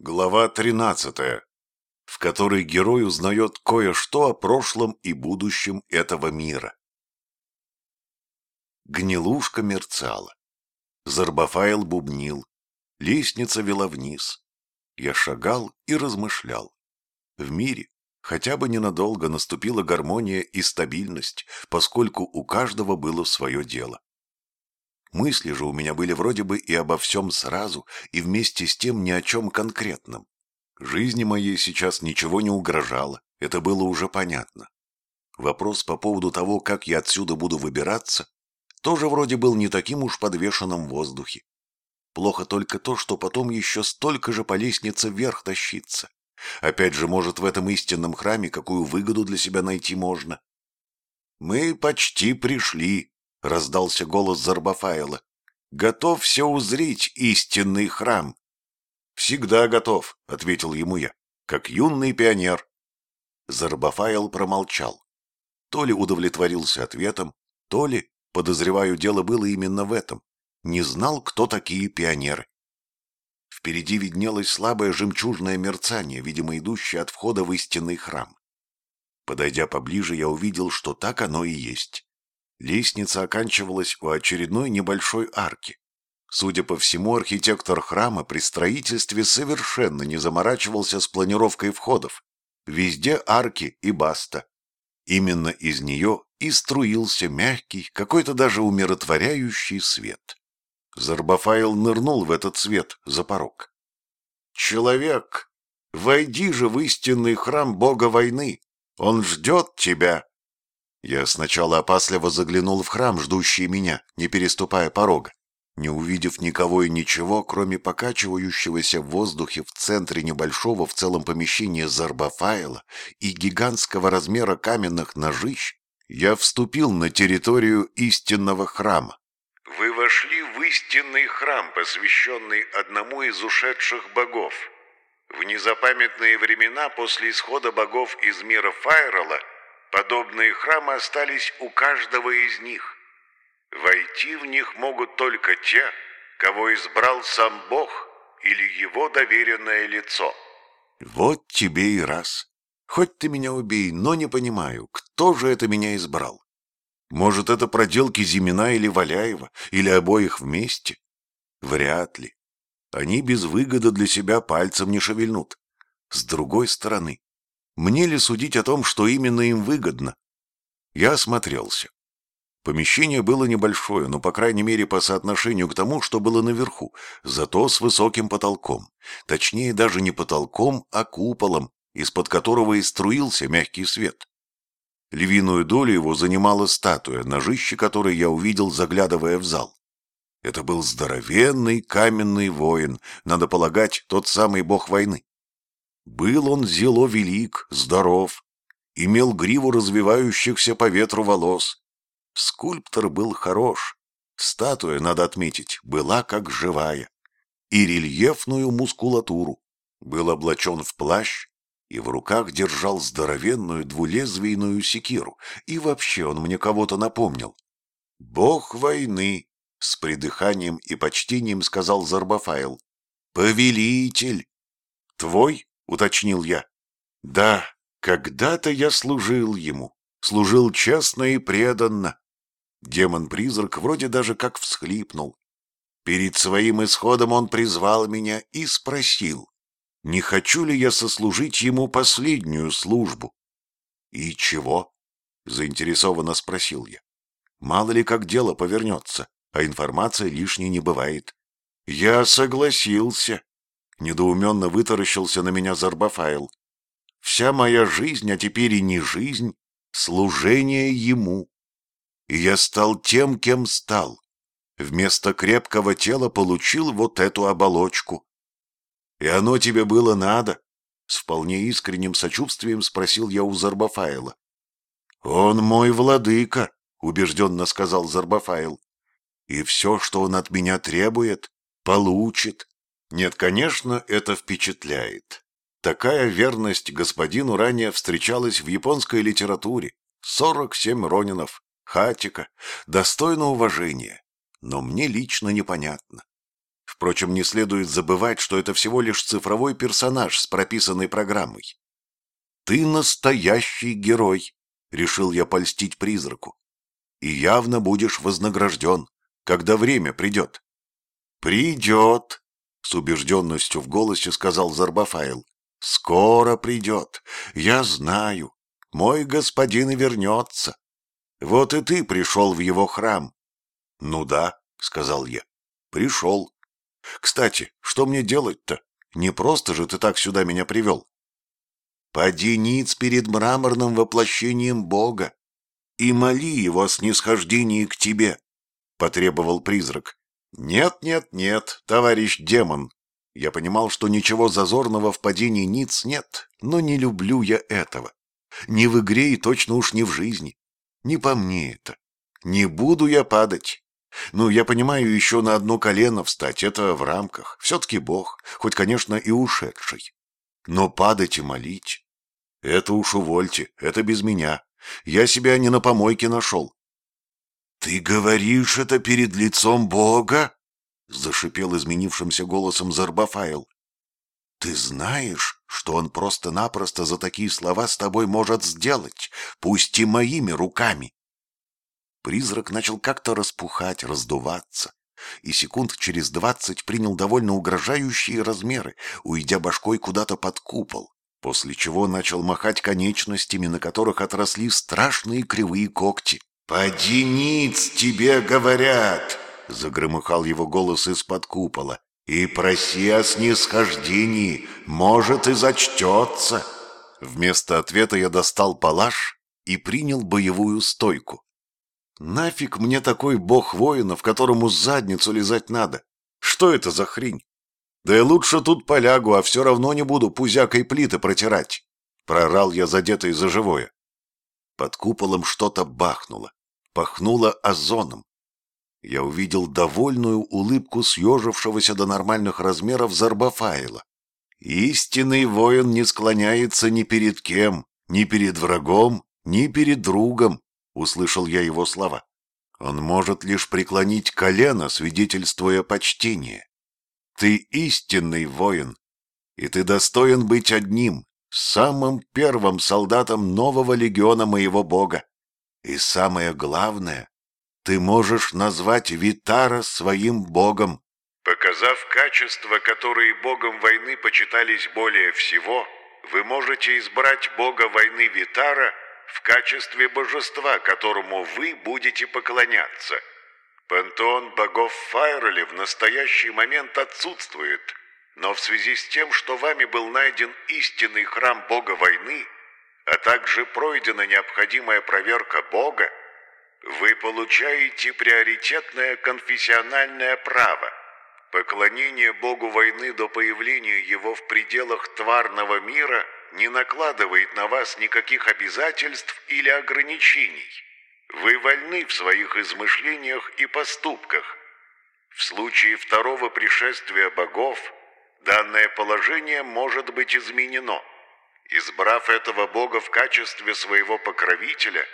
Глава 13, в которой герой узнает кое-что о прошлом и будущем этого мира. Гнилушка мерцала. Зарбафайл бубнил. Лестница вела вниз. Я шагал и размышлял. В мире хотя бы ненадолго наступила гармония и стабильность, поскольку у каждого было свое дело. Мысли же у меня были вроде бы и обо всем сразу, и вместе с тем ни о чем конкретном. Жизни моей сейчас ничего не угрожало, это было уже понятно. Вопрос по поводу того, как я отсюда буду выбираться, тоже вроде был не таким уж подвешенным в воздухе. Плохо только то, что потом еще столько же по лестнице вверх тащиться. Опять же, может, в этом истинном храме какую выгоду для себя найти можно? «Мы почти пришли», — раздался голос Зарбафаила. «Готов все узреть истинный храм». «Всегда готов», — ответил ему я, — «как юный пионер». Зарбафаил промолчал. То ли удовлетворился ответом, то ли, подозреваю, дело было именно в этом, не знал, кто такие пионеры. Впереди виднелось слабое жемчужное мерцание, видимо, идущее от входа в истинный храм. Подойдя поближе, я увидел, что так оно и есть. Лестница оканчивалась у очередной небольшой арки. Судя по всему, архитектор храма при строительстве совершенно не заморачивался с планировкой входов. Везде арки и баста. Именно из нее и струился мягкий, какой-то даже умиротворяющий свет. Зарбафаил нырнул в этот свет за порог. «Человек, войди же в истинный храм бога войны, он ждет тебя!» Я сначала опасливо заглянул в храм, ждущий меня, не переступая порога. Не увидев никого и ничего, кроме покачивающегося в воздухе в центре небольшого в целом помещения Зарбафаила и гигантского размера каменных ножищ, я вступил на территорию истинного храма. Вы вошли в истинный храм, посвященный одному из ушедших богов. В незапамятные времена после исхода богов из мира Файрала Подобные храмы остались у каждого из них. Войти в них могут только те, кого избрал сам Бог или его доверенное лицо. Вот тебе и раз. Хоть ты меня убей, но не понимаю, кто же это меня избрал. Может, это проделки Зимина или Валяева, или обоих вместе? Вряд ли. Они без выгоды для себя пальцем не шевельнут. С другой стороны, мне ли судить о том, что именно им выгодно? Я осмотрелся. Помещение было небольшое, но, по крайней мере, по соотношению к тому, что было наверху, зато с высоким потолком. Точнее, даже не потолком, а куполом, из-под которого и струился мягкий свет. Львиную долю его занимала статуя, ножище которой я увидел, заглядывая в зал. Это был здоровенный каменный воин, надо полагать, тот самый бог войны. Был он зело велик, здоров, имел гриву развивающихся по ветру волос. Скульптор был хорош, статуя, надо отметить, была как живая, и рельефную мускулатуру. Был облачен в плащ и в руках держал здоровенную двулезвийную секиру, и вообще он мне кого-то напомнил. «Бог войны!» — с придыханием и почтением сказал Зарбафайл. «Повелитель!» «Твой?» — уточнил я. «Да, когда-то я служил ему, служил честно и преданно». Демон-призрак вроде даже как всхлипнул. Перед своим исходом он призвал меня и спросил, не хочу ли я сослужить ему последнюю службу. «И чего?» — заинтересованно спросил я. «Мало ли как дело повернется, а информация лишней не бывает». «Я согласился», Недоуменно вытаращился на меня Зарбафайл. Вся моя жизнь, а теперь и не жизнь, служение ему. И я стал тем, кем стал. Вместо крепкого тела получил вот эту оболочку. И оно тебе было надо? С вполне искренним сочувствием спросил я у Зарбафаила. «Он мой владыка», — убежденно сказал Зарбафаил. «И все, что он от меня требует, получит. Нет, конечно, это впечатляет. Такая верность господину ранее встречалась в японской литературе. 47 ронинов, хатика, достойно уважения. Но мне лично непонятно. Впрочем, не следует забывать, что это всего лишь цифровой персонаж с прописанной программой. «Ты настоящий герой», — решил я польстить призраку. «И явно будешь вознагражден, когда время придет». «Придет», — с убежденностью в голосе сказал Зарбафайл. «Скоро придет. Я знаю. Мой господин и вернется. Вот и ты пришел в его храм». «Ну да», — сказал я. «Пришел. Кстати, что мне делать-то? Не просто же ты так сюда меня привел. Поди ниц перед мраморным воплощением Бога и моли его о снисхождении к тебе, — потребовал призрак. Нет, нет, нет, товарищ демон. Я понимал, что ничего зазорного в падении ниц нет, но не люблю я этого. Ни в игре и точно уж не в жизни. Не по мне это. Не буду я падать. Ну, я понимаю, еще на одно колено встать, это в рамках. Все-таки Бог, хоть, конечно, и ушедший. Но падать и молить — это уж увольте, это без меня. Я себя не на помойке нашел. — Ты говоришь это перед лицом Бога? — зашипел изменившимся голосом Зарбафайл. — Ты знаешь, что он просто-напросто за такие слова с тобой может сделать, пусть и моими руками. Призрак начал как-то распухать, раздуваться, и секунд через двадцать принял довольно угрожающие размеры, уйдя башкой куда-то под купол, после чего начал махать конечностями, на которых отросли страшные кривые когти. «Поди ниц, тебе говорят!» — загромыхал его голос из-под купола. «И проси о снисхождении, может, и зачтется!» Вместо ответа я достал палаш и принял боевую стойку. Нафиг мне такой бог воинов, которому задницу лизать надо? Что это за хрень? Да я лучше тут полягу, а все равно не буду пузякой плиты протирать. Прорал я задетый за живое. Под куполом что-то бахнуло. Пахнуло озоном. Я увидел довольную улыбку съежившегося до нормальных размеров Зарбафаила. Истинный воин не склоняется ни перед кем, ни перед врагом, ни перед другом, услышал я его слова. Он может лишь преклонить колено, свидетельствуя почтение. Ты истинный воин, и ты достоин быть одним, самым первым солдатом нового легиона моего бога. И самое главное, ты можешь назвать Витара своим богом. Показав качества, которые богом войны почитались более всего, вы можете избрать бога войны Витара – в качестве божества, которому вы будете поклоняться. Пантеон богов Файроли в настоящий момент отсутствует, но в связи с тем, что вами был найден истинный храм бога войны, а также пройдена необходимая проверка бога, вы получаете приоритетное конфессиональное право. Поклонение богу войны до появления его в пределах тварного мира – не накладывает на вас никаких обязательств или ограничений. Вы вольны в своих измышлениях и поступках. В случае второго пришествия богов данное положение может быть изменено. Избрав этого бога в качестве своего покровителя,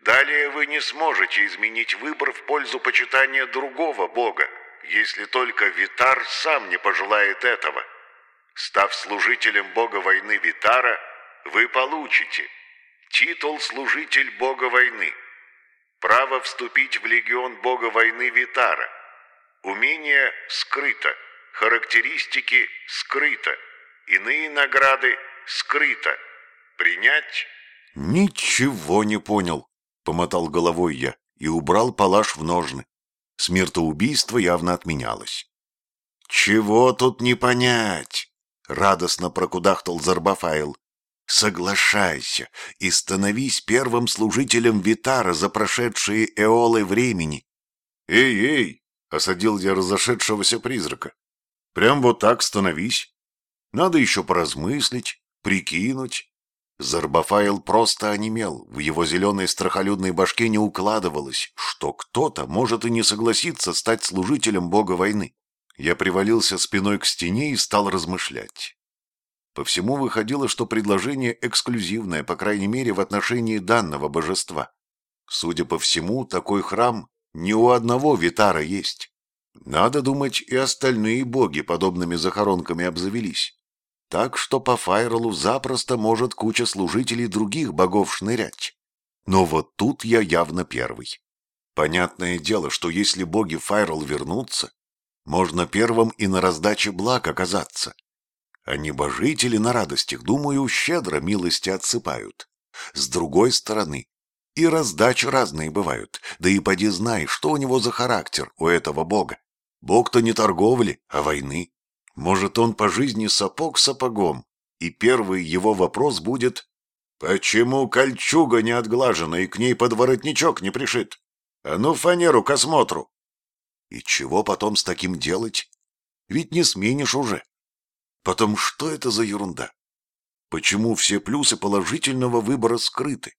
далее вы не сможете изменить выбор в пользу почитания другого бога, если только Витар сам не пожелает этого. Став служителем бога войны Витара, вы получите титул «Служитель бога войны», право вступить в легион бога войны Витара, умение «Скрыто», характеристики «Скрыто», иные награды «Скрыто», принять... «Ничего не понял», — помотал головой я и убрал палаш в ножны. Смертоубийство явно отменялось. «Чего тут не понять?» — радостно прокудахтал Зарбафайл. «Соглашайся и становись первым служителем Витара за прошедшие эолы времени». «Эй, эй!» — осадил я разошедшегося призрака. «Прям вот так становись. Надо еще поразмыслить, прикинуть». Зарбафайл просто онемел, в его зеленой страхолюдной башке не укладывалось, что кто-то может и не согласиться стать служителем бога войны. Я привалился спиной к стене и стал размышлять. По всему выходило, что предложение эксклюзивное, по крайней мере, в отношении данного божества. Судя по всему, такой храм не у одного Витара есть. Надо думать, и остальные боги подобными захоронками обзавелись. Так что по Файролу запросто может куча служителей других богов шнырять. Но вот тут я явно первый. Понятное дело, что если боги Файрол вернутся, можно первым и на раздаче благ оказаться. А небожители на радостях, думаю, щедро милости отсыпают. С другой стороны, и раздачи разные бывают, да и поди знай, что у него за характер, у этого бога. Бог-то не торговли, а войны. Может, он по жизни сапог сапогом, и первый его вопрос будет «Почему кольчуга не отглажена и к ней подворотничок не пришит? А ну фанеру к осмотру!» И чего потом с таким делать? Ведь не сменишь уже. Потом что это за ерунда? Почему все плюсы положительного выбора скрыты?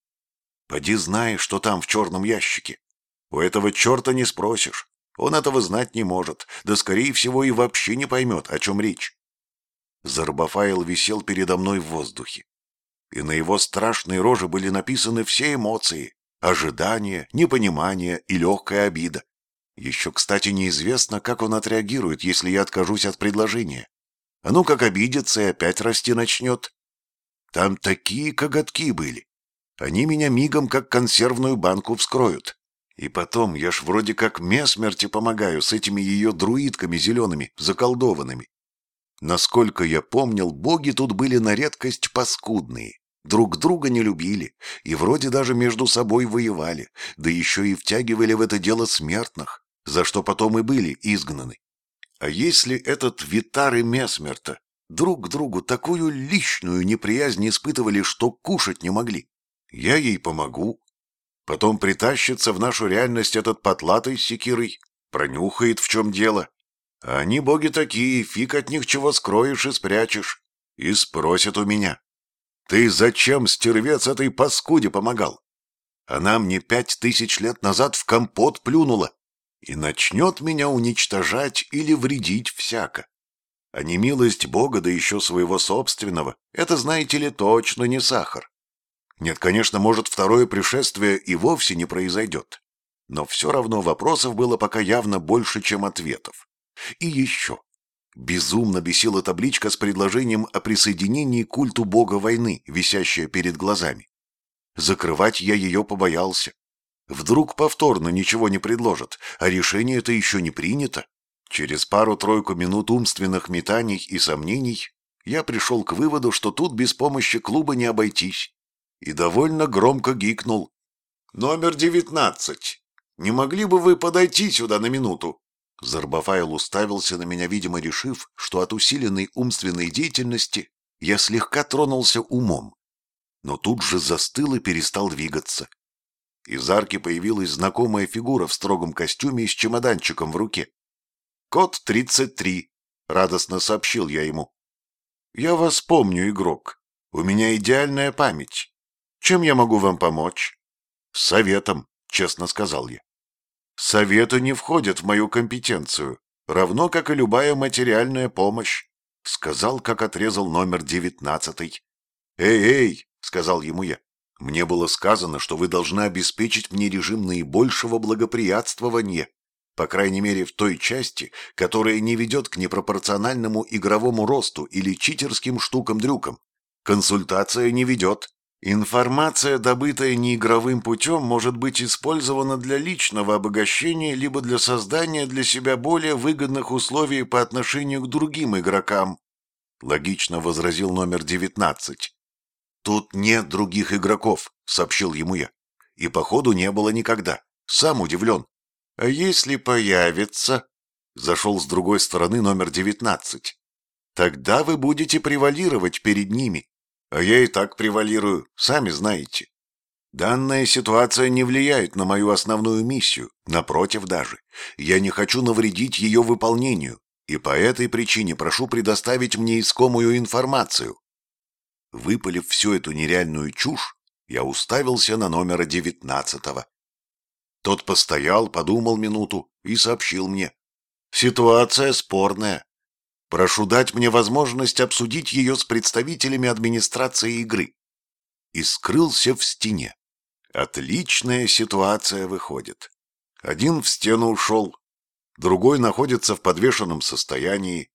Поди знаешь, что там в черном ящике. У этого черта не спросишь. Он этого знать не может, да, скорее всего, и вообще не поймет, о чем речь. Зарбафайл висел передо мной в воздухе, и на его страшной роже были написаны все эмоции — ожидание, непонимание и легкая обида. Еще, кстати, неизвестно, как он отреагирует, если я откажусь от предложения. А ну как обидится и опять расти начнет. Там такие коготки были. Они меня мигом как консервную банку вскроют. И потом, я ж вроде как месмерти помогаю с этими ее друидками зелеными, заколдованными. Насколько я помнил, боги тут были на редкость паскудные. Друг друга не любили и вроде даже между собой воевали, да еще и втягивали в это дело смертных, за что потом и были изгнаны. А если этот Витар и Месмерта друг к другу такую личную неприязнь испытывали, что кушать не могли? Я ей помогу, Потом притащится в нашу реальность этот потлатый с секирой, пронюхает, в чем дело. А они боги такие, фиг от них чего скроешь и спрячешь. И спросят у меня. Ты зачем, стервец, этой паскуде помогал? Она мне пять тысяч лет назад в компот плюнула и начнет меня уничтожать или вредить всяко. А не милость Бога, да еще своего собственного, это, знаете ли, точно не сахар. Нет, конечно, может, второе пришествие и вовсе не произойдет. Но все равно вопросов было пока явно больше, чем ответов. И еще. Безумно бесила табличка с предложением о присоединении к культу бога войны, висящая перед глазами. Закрывать я ее побоялся. Вдруг повторно ничего не предложат, а решение это еще не принято. Через пару-тройку минут умственных метаний и сомнений я пришел к выводу, что тут без помощи клуба не обойтись и довольно громко гикнул. «Номер девятнадцать. Не могли бы вы подойти сюда на минуту?» Зарбафайл уставился на меня, видимо, решив, что от усиленной умственной деятельности я слегка тронулся умом. Но тут же застыл и перестал двигаться. Из арки появилась знакомая фигура в строгом костюме и с чемоданчиком в руке. «Код 33», — радостно сообщил я ему. «Я вас помню, игрок. У меня идеальная память. Чем я могу вам помочь? Советом, честно сказал я. Советы не входят в мою компетенцию, равно как и любая материальная помощь, сказал, как отрезал номер девятнадцатый. Эй, эй, сказал ему я. Мне было сказано, что вы должны обеспечить мне режим наибольшего благоприятствования, по крайней мере в той части, которая не ведет к непропорциональному игровому росту или читерским штукам-дрюкам. Консультация не ведет. Информация, добытая неигровым путем, может быть использована для личного обогащения либо для создания для себя более выгодных условий по отношению к другим игрокам. Логично возразил номер 19. Тут нет других игроков, сообщил ему я. И походу не было никогда. Сам удивлен. А если появится? Зашел с другой стороны номер 19. Тогда вы будете превалировать перед ними а я и так превалирую, сами знаете. Данная ситуация не влияет на мою основную миссию, напротив даже. Я не хочу навредить ее выполнению, и по этой причине прошу предоставить мне искомую информацию. Выпалив всю эту нереальную чушь, я уставился на номера девятнадцатого. Тот постоял, подумал минуту и сообщил мне. Ситуация спорная. Прошу дать мне возможность обсудить ее с представителями администрации игры. И скрылся в стене. Отличная ситуация выходит. Один в стену ушел. другой находится в подвешенном состоянии.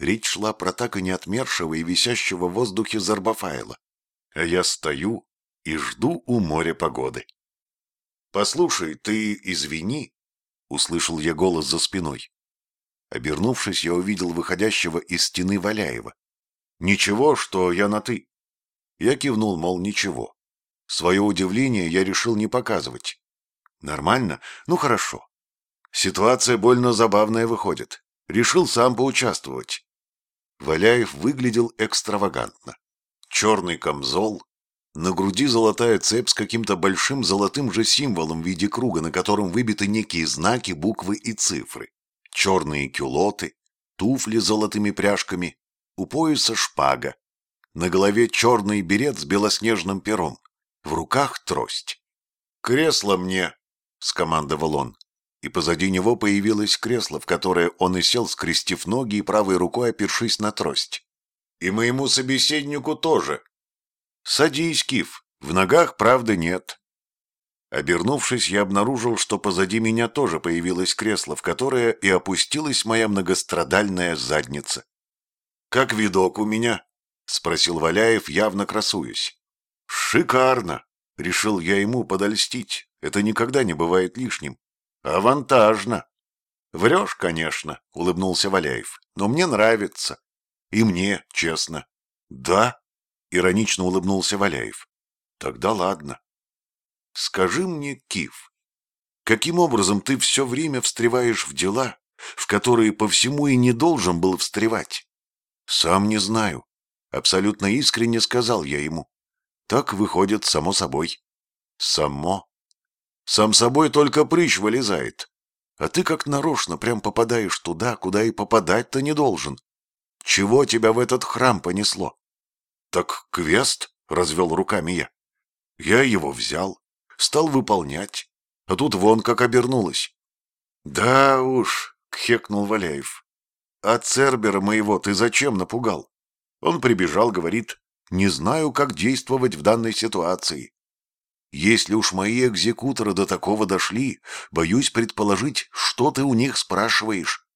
Речь шла про так и не отмершего и висящего в воздухе Зарбафайла. А я стою и жду у моря погоды. «Послушай, ты извини», — услышал я голос за спиной. Обернувшись, я увидел выходящего из стены Валяева. «Ничего, что я на «ты». Я кивнул, мол, ничего. Свое удивление я решил не показывать. Нормально? Ну, хорошо. Ситуация больно забавная выходит. Решил сам поучаствовать. Валяев выглядел экстравагантно. Черный камзол, на груди золотая цепь с каким-то большим золотым же символом в виде круга, на котором выбиты некие знаки, буквы и цифры. Черные кюлоты, туфли с золотыми пряжками, у пояса шпага. На голове черный берет с белоснежным пером. В руках трость. «Кресло мне!» — скомандовал он. И позади него появилось кресло, в которое он и сел, скрестив ноги и правой рукой опершись на трость. «И моему собеседнику тоже!» «Садись, Киф, в ногах правды нет». Обернувшись, я обнаружил, что позади меня тоже появилось кресло, в которое и опустилась моя многострадальная задница. «Как видок у меня?» — спросил Валяев, явно красуясь. «Шикарно!» — решил я ему подольстить. Это никогда не бывает лишним. «Авантажно!» «Врешь, конечно», — улыбнулся Валяев. «Но мне нравится. И мне, честно». «Да?» Иронично улыбнулся Валяев. Тогда ладно. Скажи мне, Кив, каким образом ты все время встреваешь в дела, в которые по всему и не должен был встревать? Сам не знаю. Абсолютно искренне сказал я ему. Так выходит само собой. Само. Сам собой только прыщ вылезает. А ты как нарочно прям попадаешь туда, куда и попадать-то не должен. Чего тебя в этот храм понесло? «Так квест?» — развел руками я. Я его взял, стал выполнять, а тут вон как обернулось. «Да уж», — кхекнул Валяев. «А Цербера моего ты зачем напугал?» Он прибежал, говорит, «Не знаю, как действовать в данной ситуации. Если уж мои экзекуторы до такого дошли, боюсь предположить, что ты у них спрашиваешь».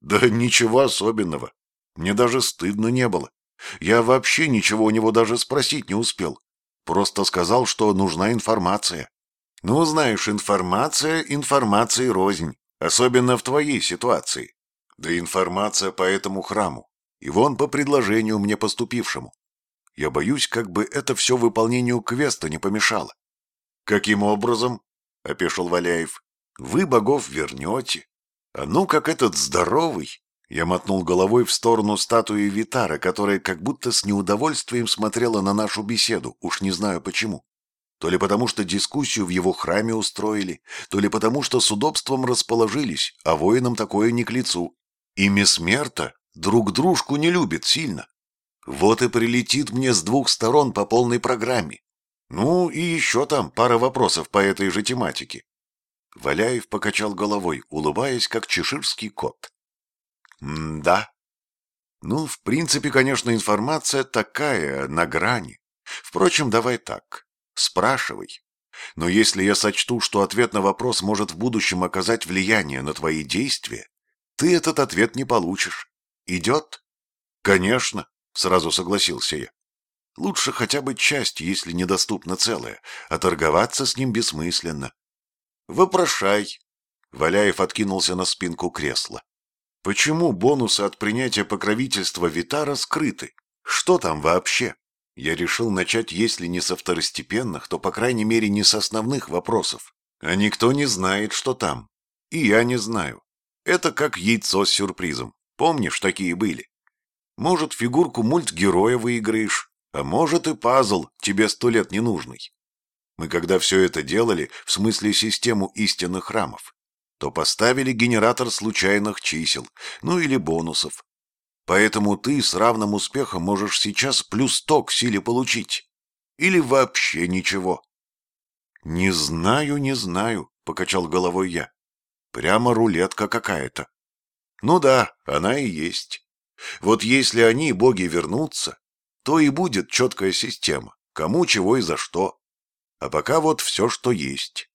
«Да ничего особенного. Мне даже стыдно не было. Я вообще ничего у него даже спросить не успел. Просто сказал, что нужна информация. Ну, знаешь, информация информации рознь, особенно в твоей ситуации. Да информация по этому храму. И вон по предложению мне поступившему. Я боюсь, как бы это все выполнению квеста не помешало. «Каким образом?» — опешил Валяев. «Вы богов вернете. А ну, как этот здоровый, я мотнул головой в сторону статуи Витара, которая как будто с неудовольствием смотрела на нашу беседу, уж не знаю почему. То ли потому, что дискуссию в его храме устроили, то ли потому, что с удобством расположились, а воинам такое не к лицу. И Месмерта друг дружку не любит сильно. Вот и прилетит мне с двух сторон по полной программе. Ну и еще там пара вопросов по этой же тематике. Валяев покачал головой, улыбаясь, как чеширский кот. М-да. Ну, в принципе, конечно, информация такая, на грани. Впрочем, давай так. Спрашивай. Но если я сочту, что ответ на вопрос может в будущем оказать влияние на твои действия, ты этот ответ не получишь. Идет? Конечно, сразу согласился я. Лучше хотя бы часть, если недоступна целая, а торговаться с ним бессмысленно. Вопрошай. Валяев откинулся на спинку кресла. Почему бонусы от принятия покровительства Витара скрыты? Что там вообще? Я решил начать, если не со второстепенных, то, по крайней мере, не с основных вопросов. А никто не знает, что там. И я не знаю. Это как яйцо с сюрпризом. Помнишь, такие были? Может, фигурку мультгероя выиграешь, а может и пазл, тебе сто лет не нужный. Мы когда все это делали, в смысле систему истинных храмов, то поставили генератор случайных чисел, ну или бонусов. Поэтому ты с равным успехом можешь сейчас плюс сто к силе получить. Или вообще ничего. «Не знаю, не знаю», — покачал головой я. «Прямо рулетка какая-то». «Ну да, она и есть. Вот если они, боги, вернутся, то и будет четкая система, кому чего и за что. А пока вот все, что есть.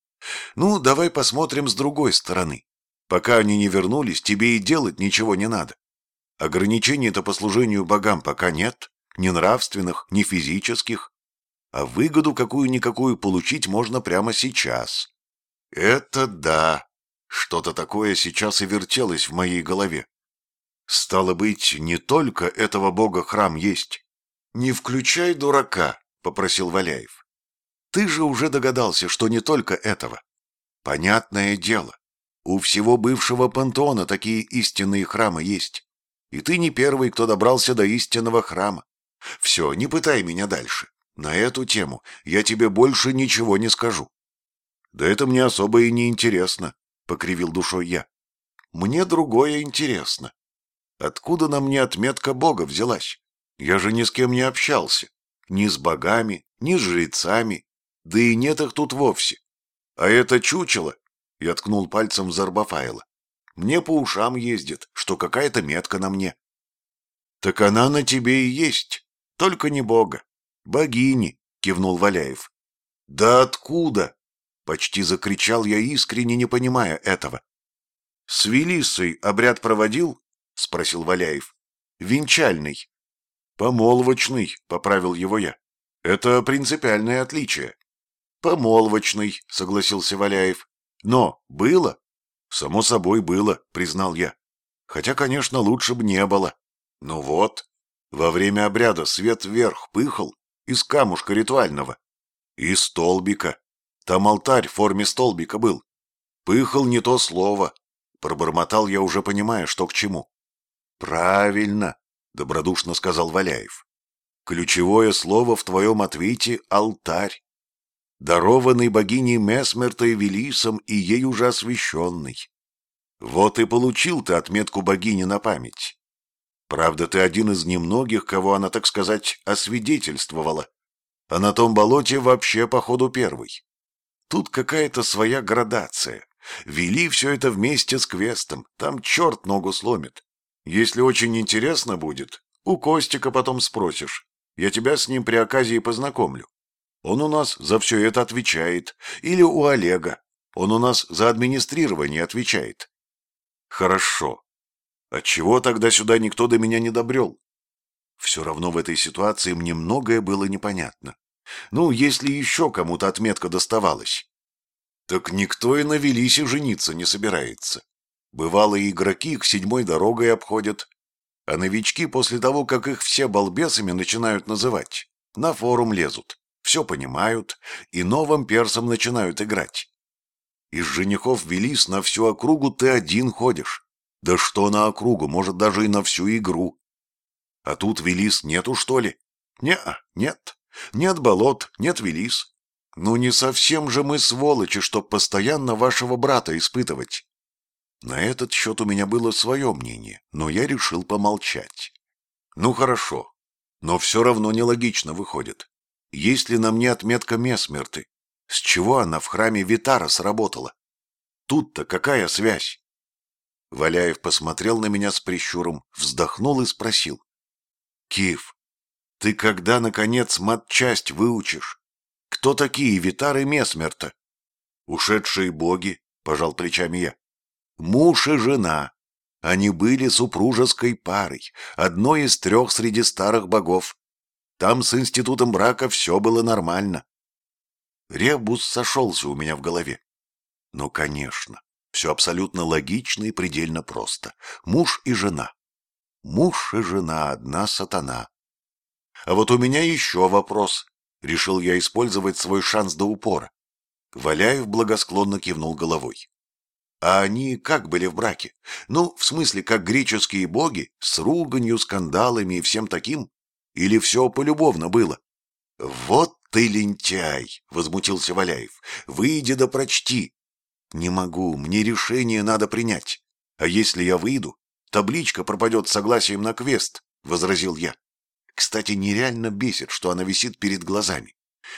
Ну, давай посмотрим с другой стороны. Пока они не вернулись, тебе и делать ничего не надо. Ограничений-то по служению богам пока нет, ни нравственных, ни физических. А выгоду какую-никакую получить можно прямо сейчас. Это да. Что-то такое сейчас и вертелось в моей голове. Стало быть, не только этого бога храм есть. Не включай дурака, попросил Валяев. Ты же уже догадался, что не только этого. Понятное дело. У всего бывшего пантеона такие истинные храмы есть. И ты не первый, кто добрался до истинного храма. Все, не пытай меня дальше. На эту тему я тебе больше ничего не скажу. Да это мне особо и не интересно, покривил душой я. Мне другое интересно. Откуда на мне отметка Бога взялась? Я же ни с кем не общался. Ни с богами, ни с жрецами. Да и нет их тут вовсе. А это чучело, я ткнул пальцем в Зарбафайла. Мне по ушам ездит, что какая-то метка на мне. Так она на тебе и есть, только не бога. Богини, кивнул Валяев. Да откуда? Почти закричал я, искренне не понимая этого. С Велисой обряд проводил? Спросил Валяев. Венчальный. Помолвочный, поправил его я. Это принципиальное отличие. Помолвочный, согласился Валяев. Но было? Само собой было, признал я. Хотя, конечно, лучше бы не было. Ну вот, во время обряда свет вверх пыхал из камушка ритуального. И столбика. Там алтарь в форме столбика был. Пыхал не то слово. Пробормотал я, уже понимая, что к чему. Правильно, добродушно сказал Валяев. Ключевое слово в твоем ответе — алтарь дарованный богиней Месмертой Велисом и ей уже освященный. Вот и получил ты отметку богини на память. Правда, ты один из немногих, кого она, так сказать, освидетельствовала. А на том болоте вообще, походу, первый. Тут какая-то своя градация. Вели все это вместе с квестом, там черт ногу сломит. Если очень интересно будет, у Костика потом спросишь. Я тебя с ним при оказии познакомлю. Он у нас за все это отвечает. Или у Олега. Он у нас за администрирование отвечает. Хорошо. Отчего тогда сюда никто до меня не добрел? Все равно в этой ситуации мне многое было непонятно. Ну, если еще кому-то отметка доставалась. Так никто и на Велисе жениться не собирается. Бывалые игроки их седьмой дорогой обходят, а новички после того, как их все балбесами начинают называть, на форум лезут все понимают и новым персом начинают играть. Из женихов Велис на всю округу ты один ходишь. Да что на округу, может, даже и на всю игру. А тут Велис нету, что ли? Не, нет. Нет болот, нет Велис. Ну не совсем же мы сволочи, чтоб постоянно вашего брата испытывать. На этот счет у меня было свое мнение, но я решил помолчать. Ну хорошо, но все равно нелогично выходит. Есть ли на мне отметка Месмерты? С чего она в храме Витара сработала? Тут-то какая связь? Валяев посмотрел на меня с прищуром, вздохнул и спросил. «Киев, ты когда, наконец, матчасть выучишь? Кто такие Витар и Месмерта?» «Ушедшие боги», — пожал плечами я. «Муж и жена. Они были супружеской парой, одной из трех среди старых богов. Там с институтом брака все было нормально. Ребус сошелся у меня в голове. Ну, конечно, все абсолютно логично и предельно просто. Муж и жена. Муж и жена, одна сатана. А вот у меня еще вопрос. Решил я использовать свой шанс до упора. Валяев благосклонно кивнул головой. А они как были в браке? Ну, в смысле, как греческие боги, с руганью, скандалами и всем таким? Или все полюбовно было? — Вот ты лентяй! — возмутился Валяев. — Выйди да прочти. — Не могу, мне решение надо принять. А если я выйду, табличка пропадет согласием на квест, — возразил я. Кстати, нереально бесит, что она висит перед глазами.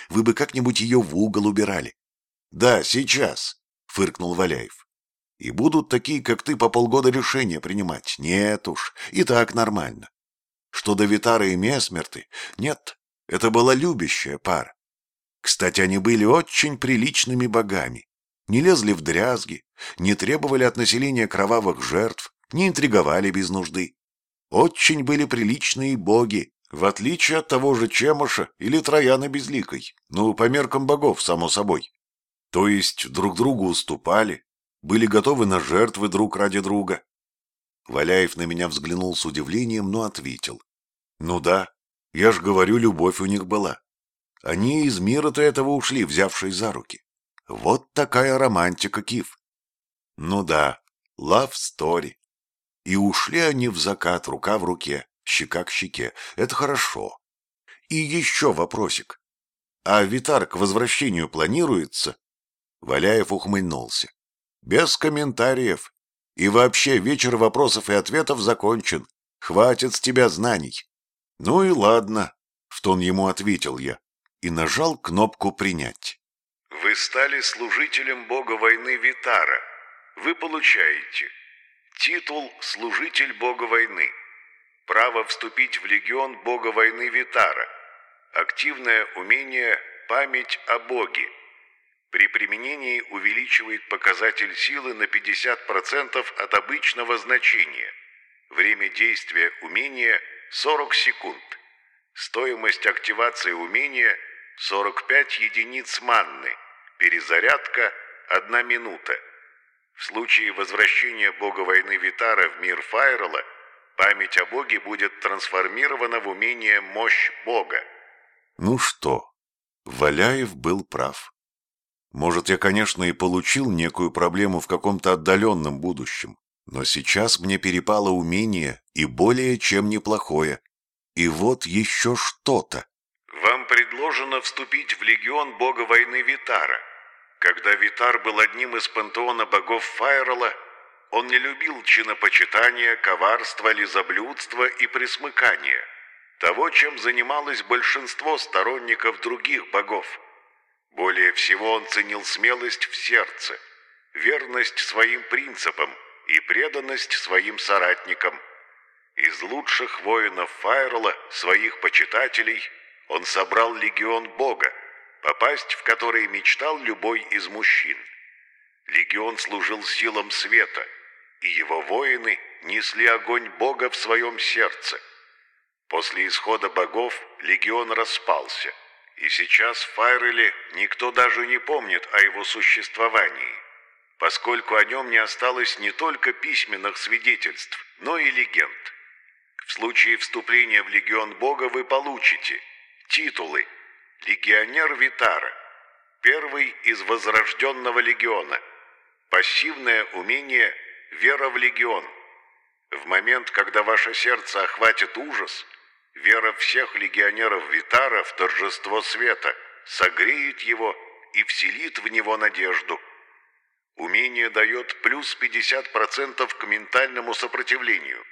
Вы бы как-нибудь ее в угол убирали. — Да, сейчас, — фыркнул Валяев. И будут такие, как ты, по полгода решения принимать. Нет уж, и так нормально. Что до Витара и Месмерты, нет, это была любящая пара. Кстати, они были очень приличными богами. не лезли в дрязги, не требовали от населения кровавых жертв, не интриговали без нужды. Очень были приличные боги, в отличие от того же Чемоша или Трояна Безликой, ну, по меркам богов, само собой. То есть друг другу уступали, были готовы на жертвы друг ради друга. Валяев на меня взглянул с удивлением, но ответил. Ну да, я ж говорю, любовь у них была. Они из мира-то этого ушли, взявшись за руки. Вот такая романтика, Киф. Ну да, love story. И ушли они в закат, рука в руке, щека к щеке. Это хорошо. И еще вопросик. А Витар к возвращению планируется? Валяев ухмыльнулся. Без комментариев. И вообще вечер вопросов и ответов закончен. Хватит с тебя знаний. Ну и ладно, в тон ему ответил я и нажал кнопку «Принять». Вы стали служителем бога войны Витара. Вы получаете титул «Служитель бога войны», право вступить в легион бога войны Витара, активное умение «Память о боге». При применении увеличивает показатель силы на 50% от обычного значения. Время действия умения – 40 секунд. Стоимость активации умения – 45 единиц манны. Перезарядка – 1 минута. В случае возвращения бога войны Витара в мир Файрела, память о боге будет трансформирована в умение «Мощь бога». Ну что, Валяев был прав. Может, я, конечно, и получил некую проблему в каком-то отдаленном будущем, но сейчас мне перепало умение и более чем неплохое. И вот еще что-то. Вам предложено вступить в легион бога войны Витара. Когда Витар был одним из пантеона богов Файрела, он не любил чинопочитания, коварства, лизоблюдства и присмыкания, того, чем занималось большинство сторонников других богов. Более всего он ценил смелость в сердце, верность своим принципам и преданность своим соратникам. Из лучших воинов Файрела, своих почитателей – он собрал легион Бога, попасть в который мечтал любой из мужчин. Легион служил силам света, и его воины несли огонь Бога в своем сердце. После исхода богов легион распался, и сейчас в Файреле никто даже не помнит о его существовании, поскольку о нем не осталось не только письменных свидетельств, но и легенд. В случае вступления в легион Бога вы получите Титулы. Легионер Витара. Первый из Возрожденного Легиона. Пассивное умение «Вера в Легион». В момент, когда ваше сердце охватит ужас, вера всех легионеров Витара в торжество света согреет его и вселит в него надежду. Умение дает плюс 50% к ментальному сопротивлению.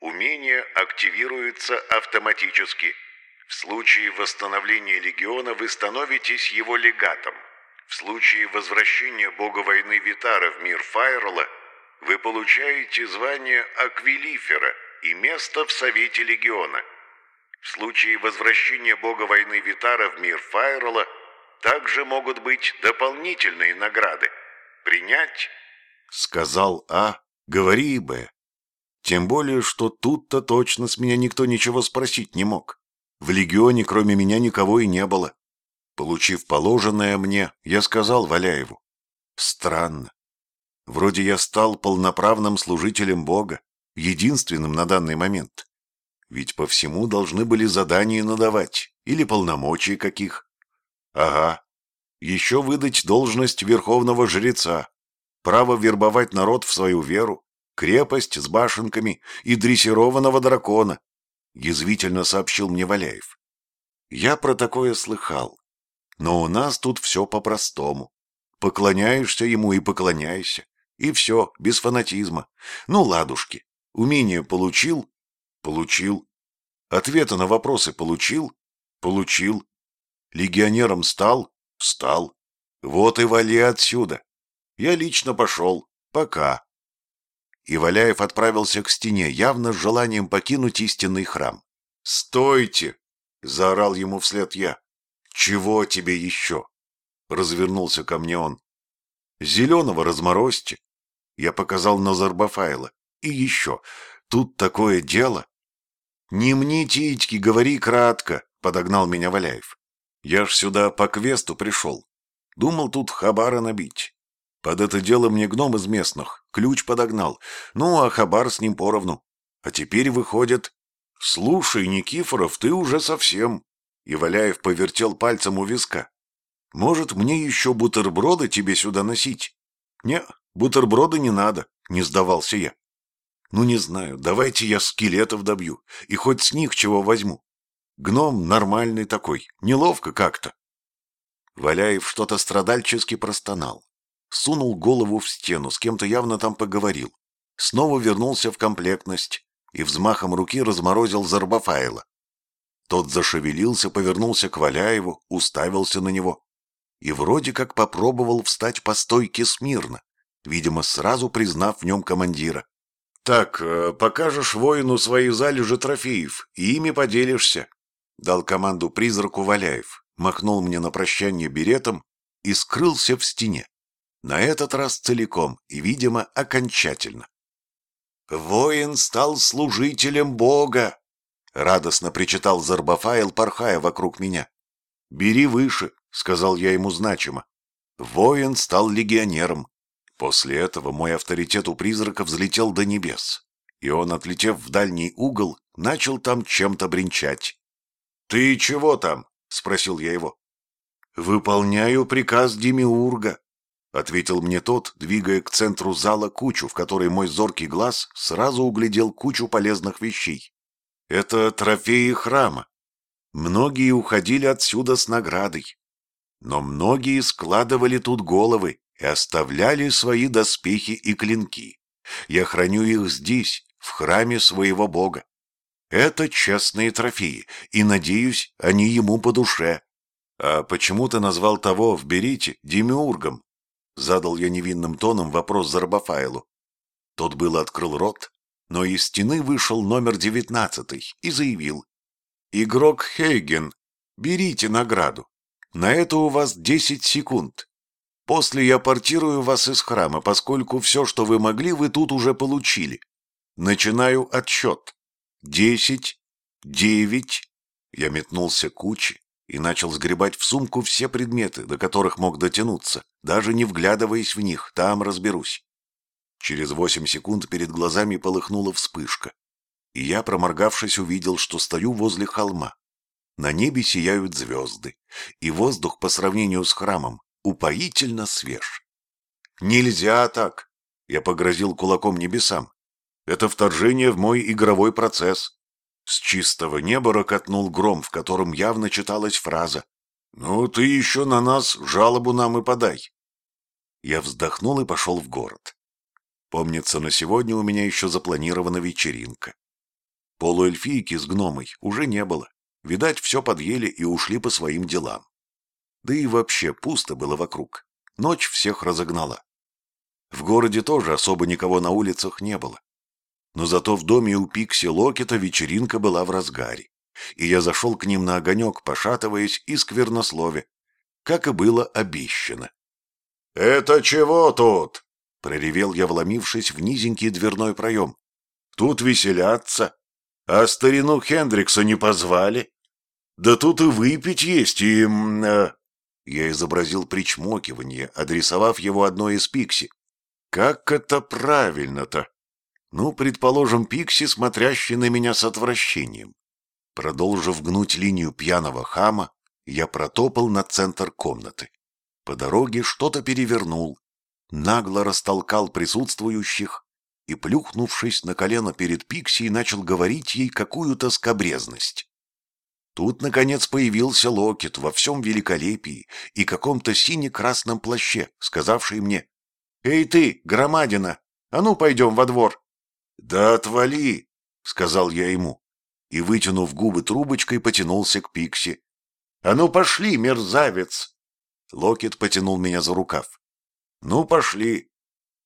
Умение активируется автоматически – в случае восстановления легиона вы становитесь его легатом. В случае возвращения бога войны Витара в мир Файрла вы получаете звание Аквилифера и место в Совете Легиона. В случае возвращения бога войны Витара в мир Файрла также могут быть дополнительные награды. Принять? Сказал А, говори Б. Тем более, что тут-то точно с меня никто ничего спросить не мог. В легионе кроме меня никого и не было. Получив положенное мне, я сказал Валяеву. Странно. Вроде я стал полноправным служителем Бога, единственным на данный момент. Ведь по всему должны были задания надавать, или полномочий каких. Ага. Еще выдать должность верховного жреца, право вербовать народ в свою веру, крепость с башенками и дрессированного дракона, — язвительно сообщил мне Валяев. «Я про такое слыхал. Но у нас тут все по-простому. Поклоняешься ему и поклоняйся. И все, без фанатизма. Ну, ладушки. Умение получил? Получил. Ответы на вопросы получил? Получил. Легионером стал? Стал. Вот и вали отсюда. Я лично пошел. Пока и Валяев отправился к стене, явно с желанием покинуть истинный храм. «Стойте!» — заорал ему вслед я. «Чего тебе еще?» — развернулся ко мне он. Зеленого разморозьте. Я показал на Зарбафайла. И еще, тут такое дело. Не мне титьки, говори кратко, подогнал меня Валяев. Я ж сюда по квесту пришел. Думал тут хабара набить. Под это дело мне гном из местных ключ подогнал. Ну, а хабар с ним поровну. А теперь выходит... Слушай, Никифоров, ты уже совсем... И Валяев повертел пальцем у виска. Может, мне еще бутерброды тебе сюда носить? Не, бутерброды не надо, не сдавался я. Ну, не знаю, давайте я скелетов добью, и хоть с них чего возьму. Гном нормальный такой, неловко как-то. Валяев что-то страдальчески простонал. Сунул голову в стену, с кем-то явно там поговорил. Снова вернулся в комплектность и взмахом руки разморозил Зарбафайла. Тот зашевелился, повернулся к Валяеву, уставился на него и вроде как попробовал встать по стойке смирно, видимо, сразу признав в нем командира. «Так, э, покажешь воину свои залежи трофеев, и ими поделишься», — дал команду призраку Валяев, махнул мне на прощание беретом и скрылся в стене. На этот раз целиком и, видимо, окончательно. «Воин стал служителем Бога!» — радостно причитал Зарбафайл, порхая вокруг меня. «Бери выше», — сказал я ему значимо. Воин стал легионером. После этого мой авторитет у призрака взлетел до небес, и он, отлетев в дальний угол, начал там чем-то бренчать. «Ты чего там?» — спросил я его. «Выполняю приказ Демиурга», — ответил мне тот, двигая к центру зала кучу, в которой мой зоркий глаз сразу углядел кучу полезных вещей. «Это трофеи храма. Многие уходили отсюда с наградой. Но многие складывали тут головы и оставляли свои доспехи и клинки. Я храню их здесь, в храме своего бога. Это честные трофеи, и, надеюсь, они ему по душе. А почему ты назвал того в Берите Демиургом? Задал я невинным тоном вопрос Зарбафайлу. Тот был открыл рот, но из стены вышел номер девятнадцатый и заявил. «Игрок Хейген, берите награду. На это у вас десять секунд. После я портирую вас из храма, поскольку все, что вы могли, вы тут уже получили. Начинаю отсчет. Десять, девять...» Я метнулся к куче и начал сгребать в сумку все предметы, до которых мог дотянуться, даже не вглядываясь в них, там разберусь. Через восемь секунд перед глазами полыхнула вспышка и я, проморгавшись, увидел, что стою возле холма. На небе сияют звезды, и воздух по сравнению с храмом упоительно свеж. «Нельзя так!» — я погрозил кулаком небесам. «Это вторжение в мой игровой процесс». С чистого неба рокотнул гром, в котором явно читалась фраза «Ну, ты еще на нас жалобу нам и подай». Я вздохнул и пошел в город. Помнится, на сегодня у меня еще запланирована вечеринка. Полуэльфийки с гномой уже не было. Видать, все подъели и ушли по своим делам. Да и вообще пусто было вокруг. Ночь всех разогнала. В городе тоже особо никого на улицах не было. Но зато в доме у Пикси Локета вечеринка была в разгаре. И я зашел к ним на огонек, пошатываясь и сквернослове, как и было обещано. «Это чего тут?» — проревел я, вломившись в низенький дверной проем. «Тут веселятся». А старину Хендрикса не позвали? Да тут и выпить есть, и... Э... Я изобразил причмокивание, адресовав его одной из Пикси. Как это правильно-то? Ну, предположим, Пикси, смотрящий на меня с отвращением. Продолжив гнуть линию пьяного хама, я протопал на центр комнаты. По дороге что-то перевернул, нагло растолкал присутствующих и, плюхнувшись на колено перед Пикси, начал говорить ей какую-то скобрезность. Тут, наконец, появился Локет во всем великолепии и каком-то сине-красном плаще, сказавший мне, «Эй ты, громадина, а ну пойдем во двор!» «Да отвали!» — сказал я ему, и, вытянув губы трубочкой, потянулся к Пикси. «А ну пошли, мерзавец!» Локет потянул меня за рукав. «Ну пошли,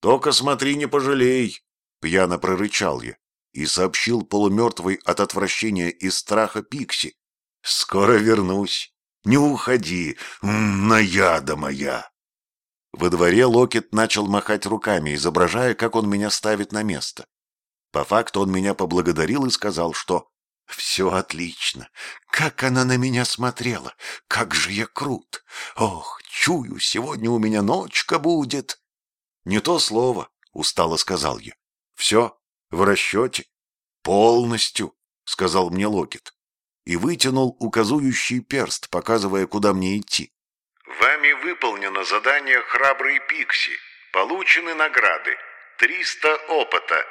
только смотри, не пожалей!» Пьяно прорычал я и сообщил полумертвой от отвращения и страха Пикси. «Скоро вернусь. Не уходи, наяда моя!» Во дворе Локет начал махать руками, изображая, как он меня ставит на место. По факту он меня поблагодарил и сказал, что «Все отлично. Как она на меня смотрела! Как же я крут! Ох, чую, сегодня у меня ночка будет!» «Не то слово», — устало сказал я. «Все, в расчете. Полностью», — сказал мне Локет. И вытянул указующий перст, показывая, куда мне идти. Вами выполнено задание «Храбрый Пикси». Получены награды. 300 опыта.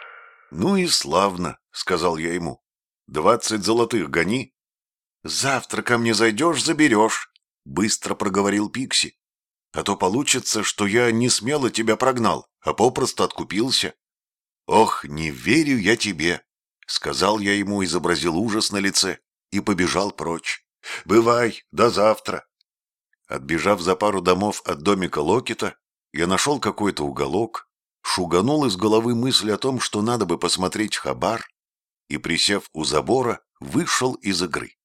«Ну и славно», — сказал я ему. «Двадцать золотых гони». «Завтра ко мне зайдешь, заберешь», — быстро проговорил Пикси. «А то получится, что я не смело тебя прогнал, а попросту откупился». «Ох, не верю я тебе», — сказал я ему, изобразил ужас на лице и побежал прочь. «Бывай, до завтра». Отбежав за пару домов от домика Локита, я нашел какой-то уголок, шуганул из головы мысль о том, что надо бы посмотреть хабар, и, присев у забора, вышел из игры.